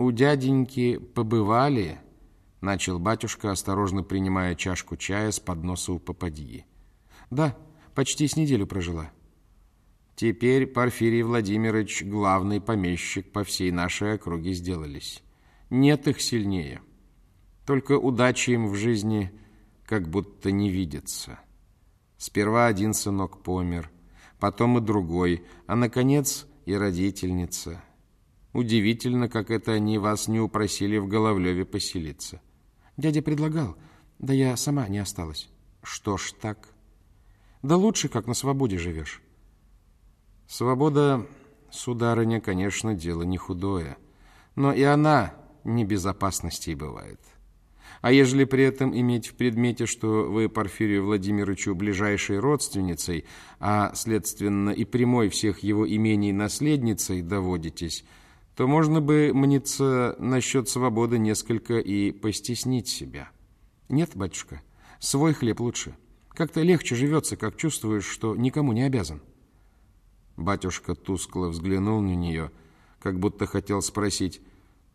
у дяденьки побывали, начал батюшка, осторожно принимая чашку чая с подноса у попадьи. Да, почти с неделю прожила. Теперь Порфирий Владимирович главный помещик по всей нашей округе сделались. Нет их сильнее. Только удачи им в жизни как будто не видится. Сперва один сынок помер, потом и другой, а, наконец, и родительница. Удивительно, как это они вас не упросили в Головлеве поселиться. Дядя предлагал, да я сама не осталась. Что ж так? Да лучше, как на свободе живешь. Свобода, сударыня, конечно, дело не худое, но и она не безопасностей бывает. А ежели при этом иметь в предмете, что вы Порфирию Владимировичу ближайшей родственницей, а, следственно, и прямой всех его имений наследницей доводитесь, то можно бы мниться насчет свободы несколько и постеснить себя. Нет, батюшка, свой хлеб лучше. Как-то легче живется, как чувствуешь, что никому не обязан. Батюшка тускло взглянул на нее, как будто хотел спросить,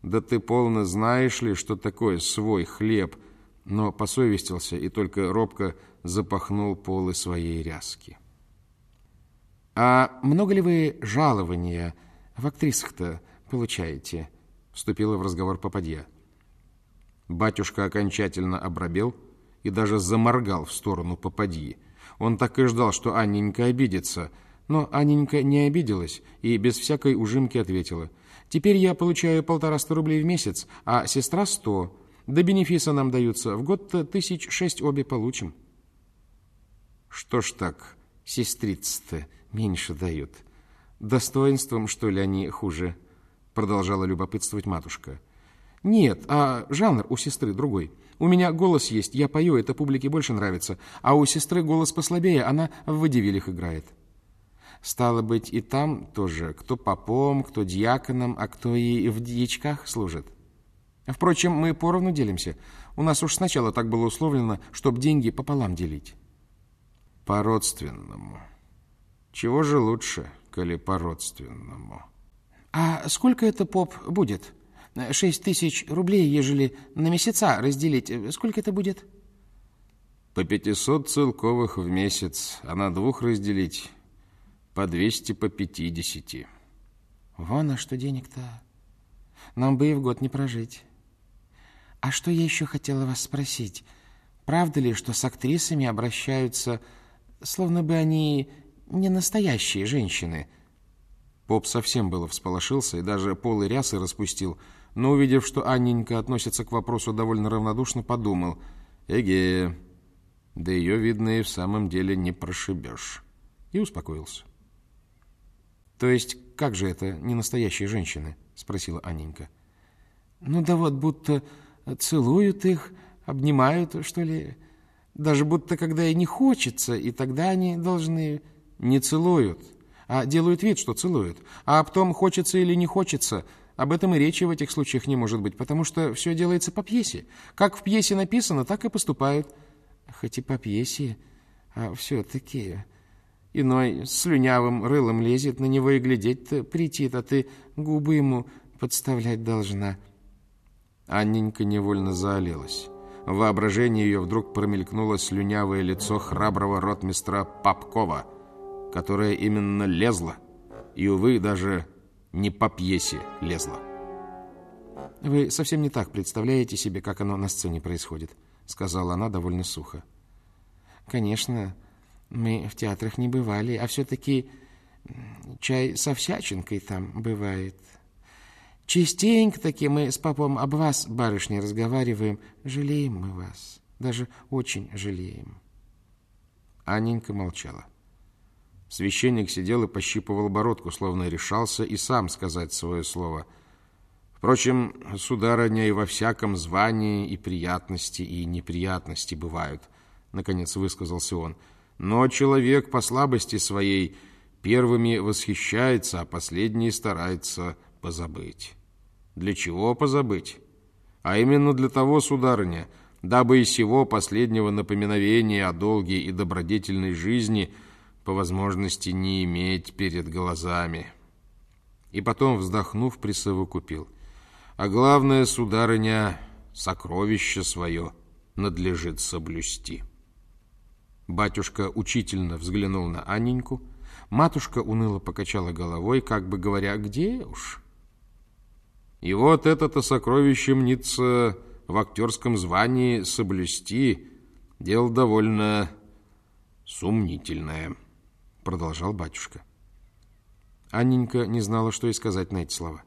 «Да ты полно знаешь ли, что такое свой хлеб?» но посовестился и только робко запахнул полы своей ряски. «А много ли вы жалования в актрисах-то получаете?» вступила в разговор попадья. Батюшка окончательно обрабел и даже заморгал в сторону попадьи. Он так и ждал, что Анненька обидится – но Анненька не обиделась и без всякой ужимки ответила. «Теперь я получаю полтораста рублей в месяц, а сестра сто. До бенефиса нам даются. В год-то тысяч шесть обе получим». «Что ж так, сестриц-то меньше дают? Достоинством, что ли, они хуже?» Продолжала любопытствовать матушка. «Нет, а жанр у сестры другой. У меня голос есть, я пою, это публике больше нравится, а у сестры голос послабее, она в водевилях играет». Стало быть, и там тоже, кто попом, кто дьяконом, а кто и в дьячках служит. Впрочем, мы поровну делимся. У нас уж сначала так было условлено, чтоб деньги пополам делить. По-родственному. Чего же лучше, коли по-родственному? А сколько это, поп, будет? Шесть тысяч рублей, ежели на месяца разделить, сколько это будет? По пятисот целковых в месяц, а на двух разделить по двести, по пятидесяти. Вон, а что денег-то? Нам бы и в год не прожить. А что я еще хотела вас спросить? Правда ли, что с актрисами обращаются, словно бы они не настоящие женщины? Поп совсем было всполошился и даже полы рясы распустил, но, увидев, что Анненька относится к вопросу довольно равнодушно, подумал, «Эге, да ее, видно, и в самом деле не прошибешь», и успокоился. То есть, как же это, не настоящие женщины? Спросила Анненька. Ну да вот, будто целуют их, обнимают, что ли. Даже будто когда и не хочется, и тогда они должны... Не целуют, а делают вид, что целуют. А потом хочется или не хочется, об этом и речи в этих случаях не может быть, потому что все делается по пьесе. Как в пьесе написано, так и поступают. Хоть и по пьесе, а все-таки... Иной слюнявым рылом лезет на него и глядеть-то притит, а ты губы ему подставлять должна. Анненька невольно заолелась. В воображении ее вдруг промелькнуло слюнявое лицо храброго ротмистра Попкова, которое именно лезло, и, увы, даже не по пьесе лезло. «Вы совсем не так представляете себе, как оно на сцене происходит», сказала она довольно сухо. «Конечно, мы в театрах не бывали, а все-таки чай со всячинкой там бывает. Частенько таки мы с папом об вас, барышни, разговариваем. Жалеем мы вас, даже очень жалеем. Анненька молчала. Священник сидел и пощипывал бородку, словно решался и сам сказать свое слово. Впрочем, сударыня и во всяком звании и приятности, и неприятности бывают, наконец высказался он. — но человек по слабости своей первыми восхищается, а последний старается позабыть. Для чего позабыть? А именно для того, сударыня, дабы и сего последнего напоминовения о долгой и добродетельной жизни по возможности не иметь перед глазами. И потом, вздохнув, присовокупил. А главное, сударыня, сокровище свое надлежит соблюсти. Батюшка учительно взглянул на Анненьку, матушка уныло покачала головой, как бы говоря, где уж. И вот это-то сокровище мнится в актерском звании соблюсти, дело довольно сумнительное, продолжал батюшка. Анненька не знала, что и сказать на эти слова.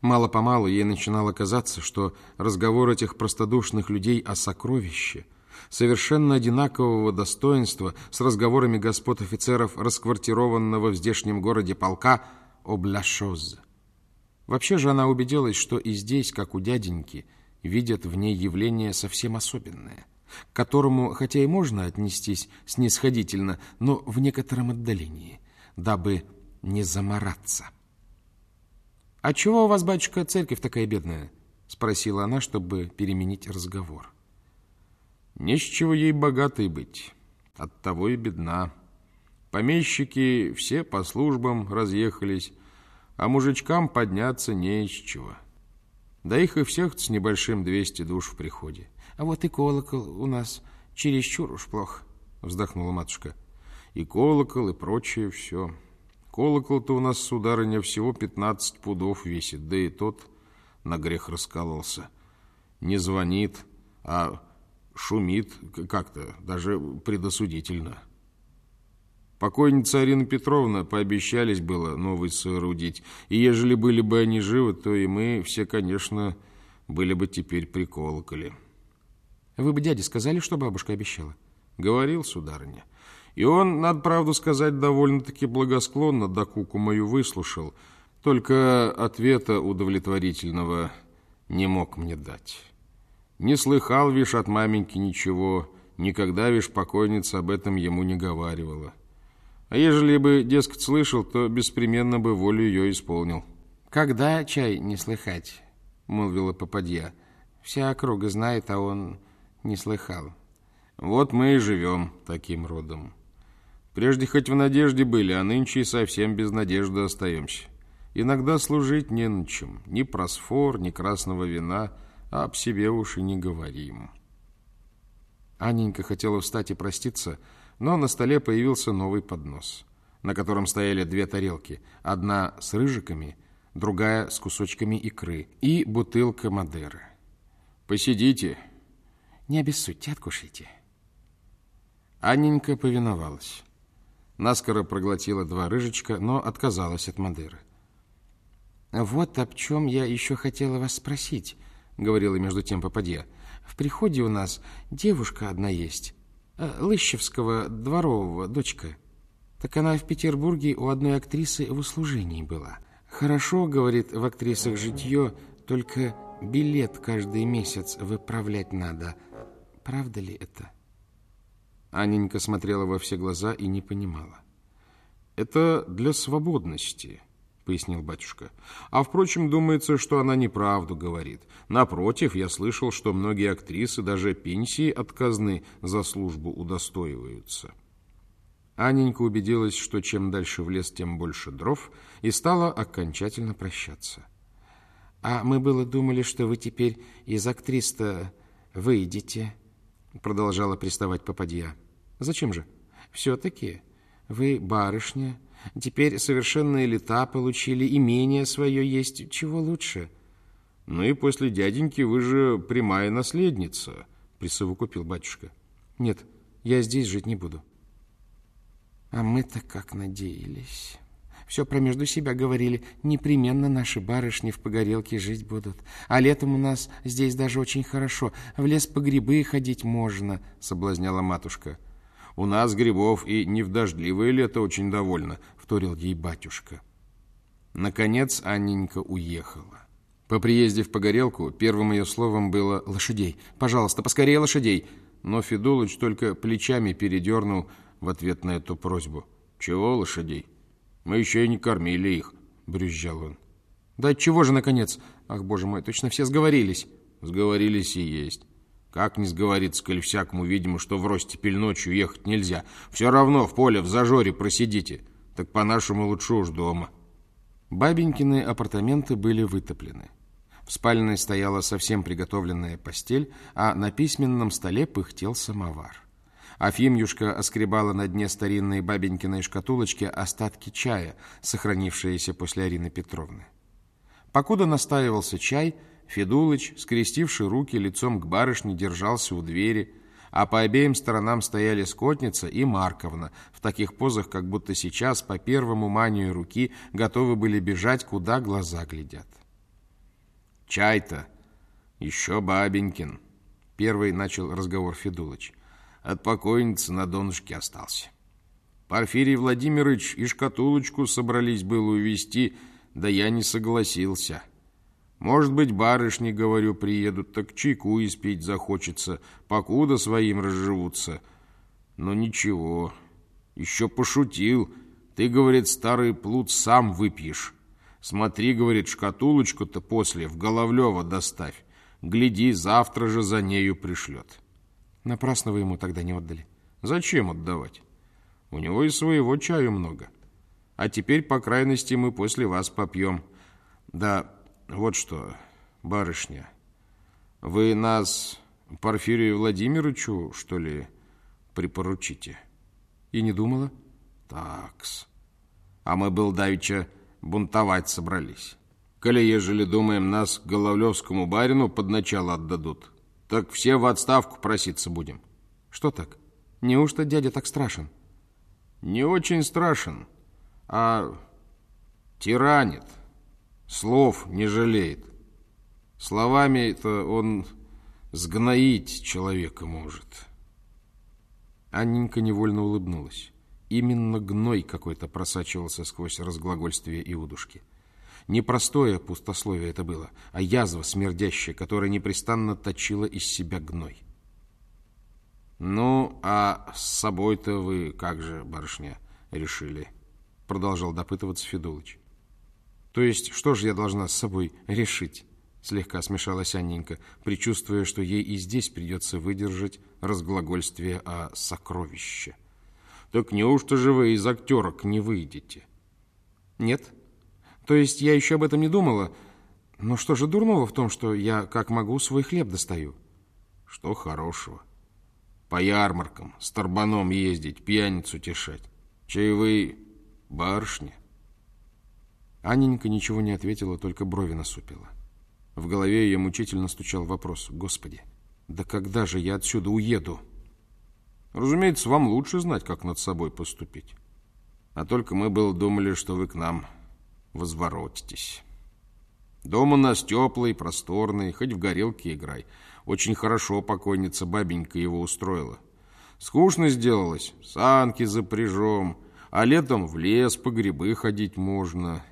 Мало-помалу ей начинало казаться, что разговор этих простодушных людей о сокровище совершенно одинакового достоинства с разговорами господ офицеров расквартированного в здешнем городе полка об ла Вообще же она убедилась, что и здесь, как у дяденьки, видят в ней явление совсем особенное, к которому, хотя и можно отнестись снисходительно, но в некотором отдалении, дабы не замораться. «А чего у вас, батюшка, церковь такая бедная?» — спросила она, чтобы переменить разговор. «Не с чего ей богатой быть, оттого и бедна. Помещики все по службам разъехались, а мужичкам подняться не из чего. Да их и всех с небольшим двести душ в приходе. А вот и колокол у нас чересчур уж плохо, вздохнула матушка. И колокол, и прочее все. Колокол-то у нас, сударыня, всего пятнадцать пудов весит, да и тот на грех раскололся. Не звонит, а шумит как-то, даже предосудительно. Покойница Арина Петровна пообещались было новый соорудить, и ежели были бы они живы, то и мы все, конечно, были бы теперь при колоколе. Вы бы дяде сказали, что бабушка обещала? Говорил, сударыня. И он, надо правду сказать, довольно-таки благосклонно докуку мою выслушал, только ответа удовлетворительного не мог мне дать. Не слыхал, вишь, от маменьки ничего, никогда, вишь, покойница об этом ему не говаривала. А ежели бы, дескать, слышал, то беспременно бы волю ее исполнил. «Когда чай не слыхать?» — молвила попадья. «Вся округа знает, а он не слыхал». «Вот мы и живем таким родом. Прежде хоть в надежде были, а нынче и совсем без надежды остаемся. Иногда служить не на чем, ни просфор, ни красного вина, а об себе уж и не говорим». Анненька хотела встать и проститься, — но на столе появился новый поднос, на котором стояли две тарелки, одна с рыжиками, другая с кусочками икры и бутылка Мадеры. «Посидите». «Не обессудьте, откушайте». Анненька повиновалась. Наскоро проглотила два рыжечка, но отказалась от Мадеры. «Вот об чем я еще хотела вас спросить», — говорила между тем попадья. «В приходе у нас девушка одна есть». Э, Лыщевского, дворового, дочка. Так она в Петербурге у одной актрисы в услужении была. Хорошо, говорит, в актрисах житье, только билет каждый месяц выправлять надо. Правда ли это? Анненька смотрела во все глаза и не понимала. Это для свободности, — пояснил батюшка. «А, впрочем, думается, что она неправду говорит. Напротив, я слышал, что многие актрисы даже пенсии от казны за службу удостоиваются». Анненька убедилась, что чем дальше в лес, тем больше дров, и стала окончательно прощаться. «А мы было думали, что вы теперь из актрис-то выйдете», — продолжала приставать попадья. «Зачем же? Все-таки вы барышня». Теперь совершенные лета получили, имение свое есть. Чего лучше? Ну и после дяденьки вы же прямая наследница, присовокупил батюшка. Нет, я здесь жить не буду. А мы-то как надеялись. Все про между себя говорили. Непременно наши барышни в погорелке жить будут. А летом у нас здесь даже очень хорошо. В лес по грибы ходить можно, соблазняла матушка. У нас грибов и не в дождливое лето очень довольно, вторил ей батюшка. Наконец Анненька уехала. По приезде в Погорелку первым ее словом было «Лошадей! Пожалуйста, поскорее лошадей!» Но Федулыч только плечами передернул в ответ на эту просьбу. «Чего лошадей? Мы еще и не кормили их», — брюзжал он. «Да чего же, наконец? Ах, боже мой, точно все сговорились!» «Сговорились и есть. Как не сговориться, коль всякому, видимо, что в ростепель ночью ехать нельзя. Все равно в поле в зажоре просидите. Так по-нашему лучше уж дома. Бабенькины апартаменты были вытоплены. В спальне стояла совсем приготовленная постель, а на письменном столе пыхтел самовар. Афимюшка оскребала на дне старинной бабенькиной шкатулочки остатки чая, сохранившиеся после Арины Петровны. Покуда настаивался чай, Федулыч, скрестивший руки лицом к барышне, держался у двери, а по обеим сторонам стояли Скотница и Марковна, в таких позах, как будто сейчас по первому манию руки готовы были бежать, куда глаза глядят. «Чай-то еще бабенькин», — первый начал разговор Федулыч. От покойницы на донышке остался. Порфирий Владимирович и шкатулочку собрались было увезти, да я не согласился. Может быть, барышни, говорю, приедут, так чайку испить захочется, покуда своим разживутся. Но ничего, еще пошутил. Ты, говорит, старый плут сам выпьешь. Смотри, говорит, шкатулочку-то после в Головлева доставь. Гляди, завтра же за нею пришлет. Напрасно вы ему тогда не отдали. Зачем отдавать? У него и своего чаю много. А теперь, по крайности, мы после вас попьем. Да, вот что, барышня, вы нас Порфирию Владимировичу, что ли, припоручите? И не думала? Такс. А мы был давеча бунтовать собрались. Коли, ежели думаем, нас Головлевскому барину под начало отдадут, так все в отставку проситься будем. Что так? Неужто дядя так страшен? Не очень страшен, а тиранит. Слов не жалеет. Словами-то он сгноить человека может. Анненька невольно улыбнулась. Именно гной какой-то просачивался сквозь разглагольствие Иудушки. Непростое пустословие это было, а язва смердящая, которая непрестанно точила из себя гной. «Ну, а с собой-то вы как же, барышня, решили?» Продолжал допытываться Федулыч. «То есть, что же я должна с собой решить?» Слегка смешалась Анненька, предчувствуя, что ей и здесь придется выдержать разглагольствие о сокровище. «Так неужто же вы из актерок не выйдете?» «Нет», то есть я еще об этом не думала. Но что же дурного в том, что я, как могу, свой хлеб достаю? Что хорошего? По ярмаркам, с торбаном ездить, пьяницу тешать. Чаевые барышни. Анненька ничего не ответила, только брови насупила. В голове ее мучительно стучал вопрос. «Господи, да когда же я отсюда уеду?» «Разумеется, вам лучше знать, как над собой поступить. А только мы было думали, что вы к нам возворотитесь. Дом у нас теплый, просторный, хоть в горелке играй. Очень хорошо покойница бабенька его устроила. Скучно сделалось, санки запряжем, а летом в лес по грибы ходить можно.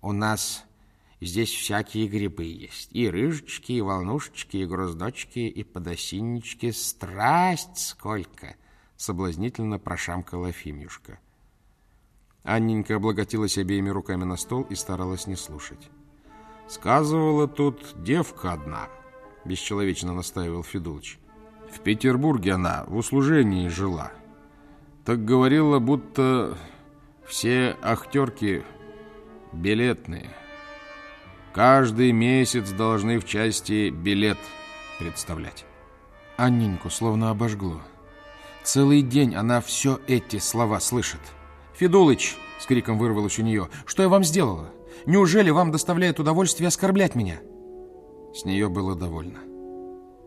У нас здесь всякие грибы есть. И рыжечки, и волнушечки, и гроздочки, и подосиннички. Страсть сколько! Соблазнительно прошамкала Фимюшка. Анненька облаготилась обеими руками на стол и старалась не слушать. «Сказывала тут девка одна», — бесчеловечно настаивал Федулыч. «В Петербурге она в услужении жила. Так говорила, будто все актерки билетные. Каждый месяц должны в части билет представлять». Анненьку словно обожгло. Целый день она все эти слова слышит — «Федулыч!» — с криком вырвалось у нее. «Что я вам сделала? Неужели вам доставляет удовольствие оскорблять меня?» С нее было довольно.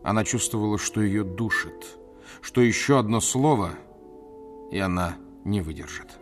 Она чувствовала, что ее душит, что еще одно слово, и она не выдержит.